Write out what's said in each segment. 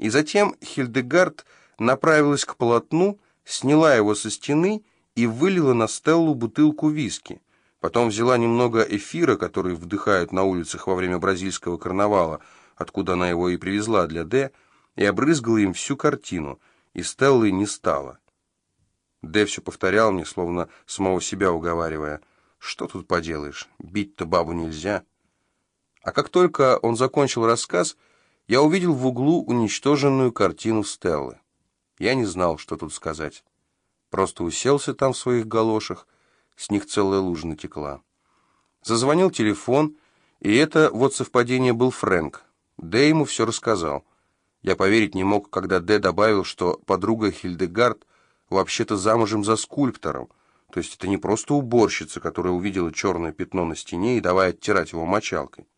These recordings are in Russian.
И затем Хильдегард направилась к полотну, сняла его со стены и вылила на Стеллу бутылку виски. Потом взяла немного эфира, который вдыхают на улицах во время бразильского карнавала, откуда она его и привезла для Д, и обрызгала им всю картину, и Стеллы не стало. Д все повторял мне, словно самого себя уговаривая, «Что тут поделаешь, бить-то бабу нельзя». А как только он закончил рассказ, я увидел в углу уничтоженную картину Стеллы. Я не знал, что тут сказать. Просто уселся там в своих галошах, с них целая лужа натекла. Зазвонил телефон, и это вот совпадение был Фрэнк. Дэ ему все рассказал. Я поверить не мог, когда Дэ добавил, что подруга Хильдегард вообще-то замужем за скульптором. То есть это не просто уборщица, которая увидела черное пятно на стене и давай оттирать его мочалкой.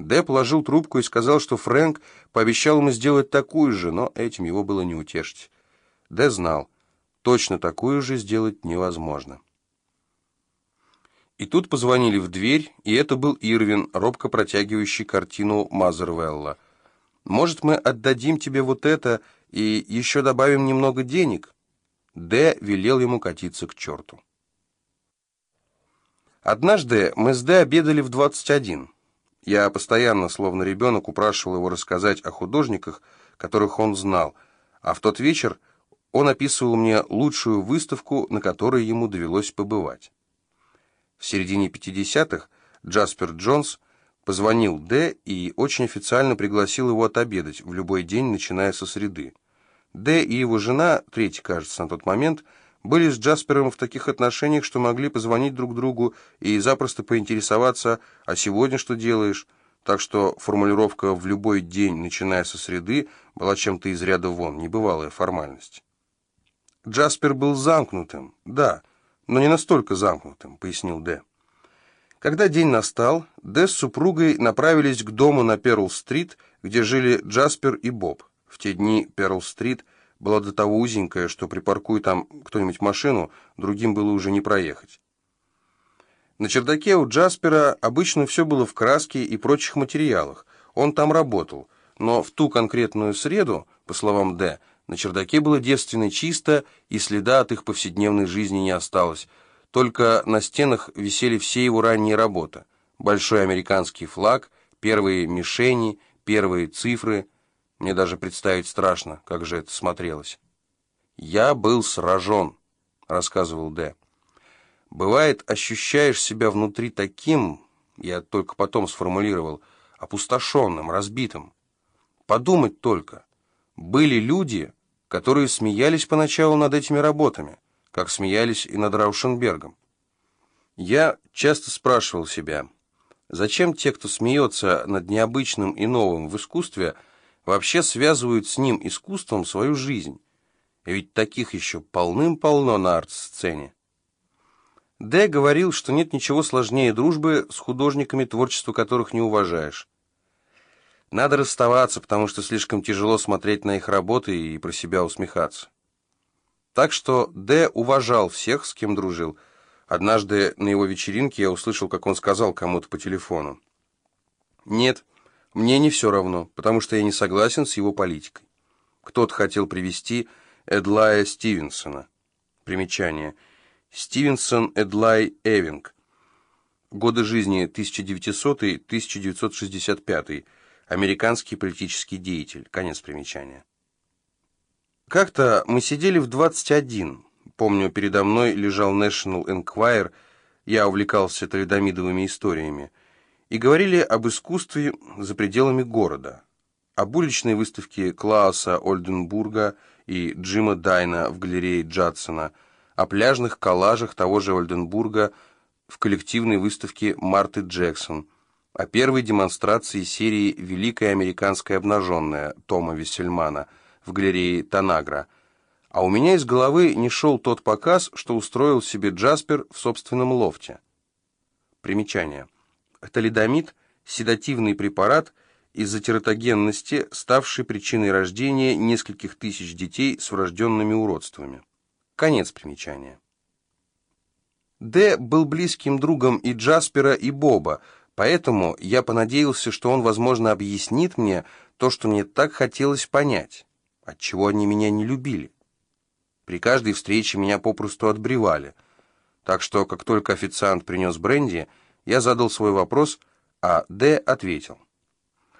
Дэ положил трубку и сказал, что Фрэнк пообещал ему сделать такую же, но этим его было не утешить. Дэ знал, точно такую же сделать невозможно. И тут позвонили в дверь, и это был Ирвин, робко протягивающий картину Мазервелла. «Может, мы отдадим тебе вот это и еще добавим немного денег?» Д велел ему катиться к черту. Однажды мы с Д обедали в 21. Я постоянно, словно ребенок, упрашивал его рассказать о художниках, которых он знал, а в тот вечер он описывал мне лучшую выставку, на которой ему довелось побывать. В середине 50-х Джаспер Джонс позвонил Д и очень официально пригласил его отобедать в любой день, начиная со среды. Д и его жена, третий, кажется, на тот момент, были с Джаспером в таких отношениях, что могли позвонить друг другу и запросто поинтересоваться, а сегодня что делаешь? Так что формулировка «в любой день, начиная со среды» была чем-то из ряда вон, небывалая формальность. Джаспер был замкнутым, да, но не настолько замкнутым, пояснил Д. Когда день настал, Д с супругой направились к дому на Перл-стрит, где жили Джаспер и Боб. В те дни Перл-стрит была до того узенькая, что припаркуй там кто-нибудь машину, другим было уже не проехать. На чердаке у Джаспера обычно все было в краске и прочих материалах. Он там работал, но в ту конкретную среду, по словам Д, на чердаке было девственно чисто, и следа от их повседневной жизни не осталось. Только на стенах висели все его ранние работы. Большой американский флаг, первые мишени, первые цифры — мне даже представить страшно, как же это смотрелось. «Я был сражен», — рассказывал Д. «Бывает, ощущаешь себя внутри таким, я только потом сформулировал, опустошенным, разбитым. Подумать только. Были люди, которые смеялись поначалу над этими работами, как смеялись и над Раушенбергом. Я часто спрашивал себя, зачем те, кто смеется над необычным и новым в искусстве, — вообще связывают с ним искусством свою жизнь. Ведь таких еще полным-полно на арт-сцене. Д. говорил, что нет ничего сложнее дружбы с художниками, творчество которых не уважаешь. Надо расставаться, потому что слишком тяжело смотреть на их работы и про себя усмехаться. Так что Д. уважал всех, с кем дружил. Однажды на его вечеринке я услышал, как он сказал кому-то по телефону. «Нет, мне не все равно, потому что я не согласен с его политикой. Кто-то хотел привести Эдлая Стивенсона. Примечание. Стивенсон Эдлай Эвинг. Годы жизни 1900-1965. Американский политический деятель. Конец примечания. Как-то мы сидели в 21. Помню, передо мной лежал National Enquirer. Я увлекался толедомидовыми историями и говорили об искусстве за пределами города, об уличной выставке Клауса Ольденбурга и Джима Дайна в галерее Джадсона, о пляжных коллажах того же Ольденбурга в коллективной выставке Марты Джексон, о первой демонстрации серии «Великая американская обнаженная» Тома Виссельмана в галерее Танагра, а у меня из головы не шел тот показ, что устроил себе Джаспер в собственном лофте. Примечание – талидомид – седативный препарат из-за тератогенности, ставший причиной рождения нескольких тысяч детей с врожденными уродствами. Конец примечания. Д. был близким другом и Джаспера, и Боба, поэтому я понадеялся, что он, возможно, объяснит мне то, что мне так хотелось понять, отчего они меня не любили. При каждой встрече меня попросту отбревали. Так что, как только официант принес бренди, я задал свой вопрос, а Д ответил.